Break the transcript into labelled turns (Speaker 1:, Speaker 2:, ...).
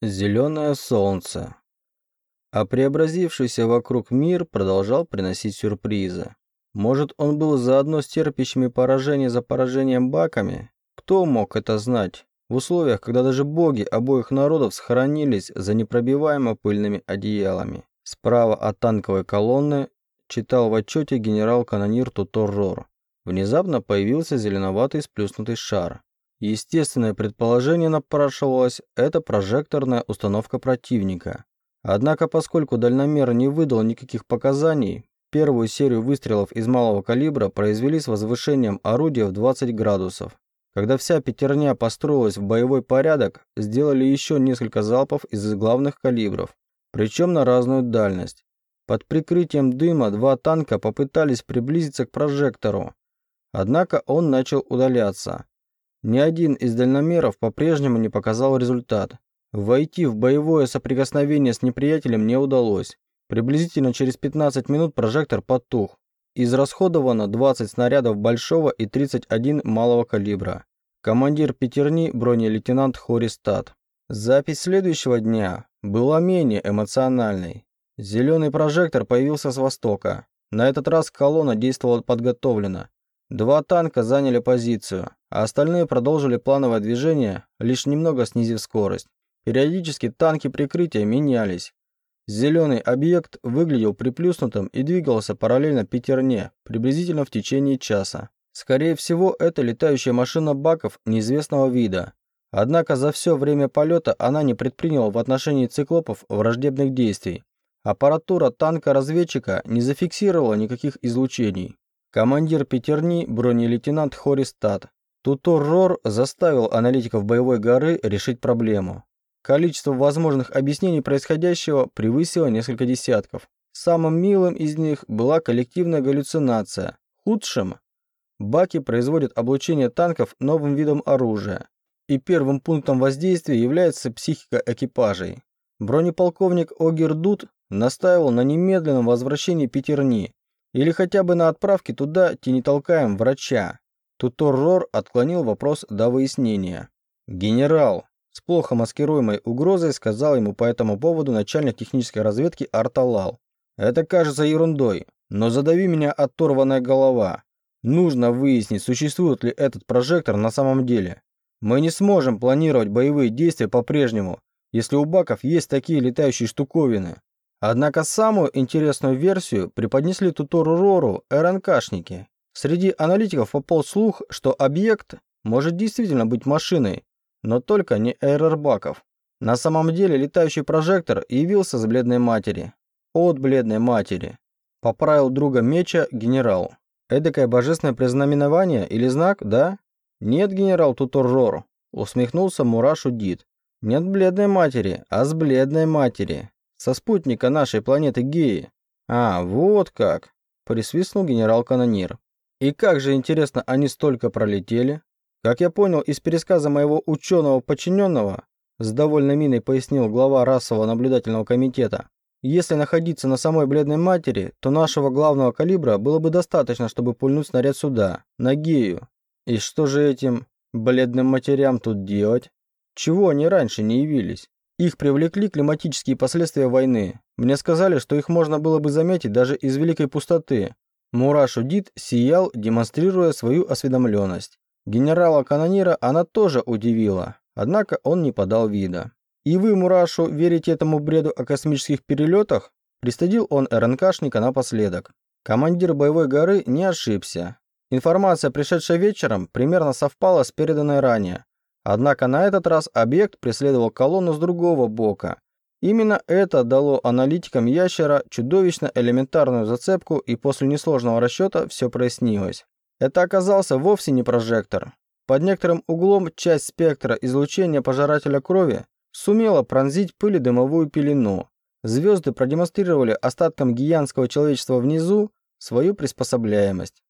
Speaker 1: Зеленое солнце. А преобразившийся вокруг мир продолжал приносить сюрпризы. Может, он был заодно с терпящими поражение за поражением баками? Кто мог это знать? В условиях, когда даже боги обоих народов схоронились за непробиваемо пыльными одеялами. Справа от танковой колонны читал в отчете генерал-канонир Туторрор. Внезапно появился зеленоватый сплюснутый шар. Естественное предположение напрашивалось – это прожекторная установка противника. Однако, поскольку дальномер не выдал никаких показаний, первую серию выстрелов из малого калибра произвели с возвышением орудия в 20 градусов. Когда вся пятерня построилась в боевой порядок, сделали еще несколько залпов из главных калибров, причем на разную дальность. Под прикрытием дыма два танка попытались приблизиться к прожектору, однако он начал удаляться. Ни один из дальномеров по-прежнему не показал результат. Войти в боевое соприкосновение с неприятелем не удалось. Приблизительно через 15 минут прожектор потух. Израсходовано 20 снарядов большого и 31 малого калибра. Командир пятерни бронелейтенант Хористат. Запись следующего дня была менее эмоциональной. Зеленый прожектор появился с востока. На этот раз колонна действовала подготовленно. Два танка заняли позицию, а остальные продолжили плановое движение, лишь немного снизив скорость. Периодически танки прикрытия менялись. Зеленый объект выглядел приплюснутым и двигался параллельно пятерне, приблизительно в течение часа. Скорее всего, это летающая машина баков неизвестного вида. Однако за все время полета она не предприняла в отношении циклопов враждебных действий. Аппаратура танка-разведчика не зафиксировала никаких излучений. Командир пятерни бронелейтенант Хористат. Тутор Рор заставил аналитиков боевой горы решить проблему. Количество возможных объяснений происходящего превысило несколько десятков. Самым милым из них была коллективная галлюцинация. Худшим – баки производят облучение танков новым видом оружия. И первым пунктом воздействия является психика экипажей. Бронеполковник Огердут настаивал на немедленном возвращении пятерни, или хотя бы на отправке туда тенетолкаем врача. Тутор Рор отклонил вопрос до выяснения. «Генерал», с плохо маскируемой угрозой сказал ему по этому поводу начальник технической разведки Арталал. «Это кажется ерундой, но задави меня оторванная голова. Нужно выяснить, существует ли этот прожектор на самом деле. Мы не сможем планировать боевые действия по-прежнему, если у баков есть такие летающие штуковины. Однако самую интересную версию преподнесли Тутору Рору РНКшники. Среди аналитиков пополз слух, что объект может действительно быть машиной, но только не эррорбаков. На самом деле летающий прожектор явился с бледной матери. От бледной матери. Поправил друга меча генерал. Эдакое божественное признаменование или знак, да? Нет, генерал Туторрор, усмехнулся Мурашу Дид. Нет бледной матери, а с бледной матери. Со спутника нашей планеты Геи. А, вот как, присвистнул генерал-канонир. И как же, интересно, они столько пролетели? Как я понял из пересказа моего ученого подчиненного, с довольной миной пояснил глава расового наблюдательного комитета, если находиться на самой бледной матери, то нашего главного калибра было бы достаточно, чтобы пульнуть снаряд сюда, на Гею. И что же этим бледным матерям тут делать? Чего они раньше не явились? Их привлекли климатические последствия войны. Мне сказали, что их можно было бы заметить даже из великой пустоты. Мурашу Дид сиял, демонстрируя свою осведомленность. Генерала-канонира она тоже удивила, однако он не подал вида. «И вы, Мурашу, верите этому бреду о космических перелетах?» Пристыдил он РНКшника напоследок. Командир боевой горы не ошибся. Информация, пришедшая вечером, примерно совпала с переданной ранее. Однако на этот раз объект преследовал колонну с другого бока. Именно это дало аналитикам ящера чудовищно элементарную зацепку, и после несложного расчета все прояснилось. Это оказался вовсе не прожектор. Под некоторым углом часть спектра излучения пожирателя крови сумела пронзить пыледымовую пелену. Звезды продемонстрировали остаткам гиянского человечества внизу свою приспособляемость.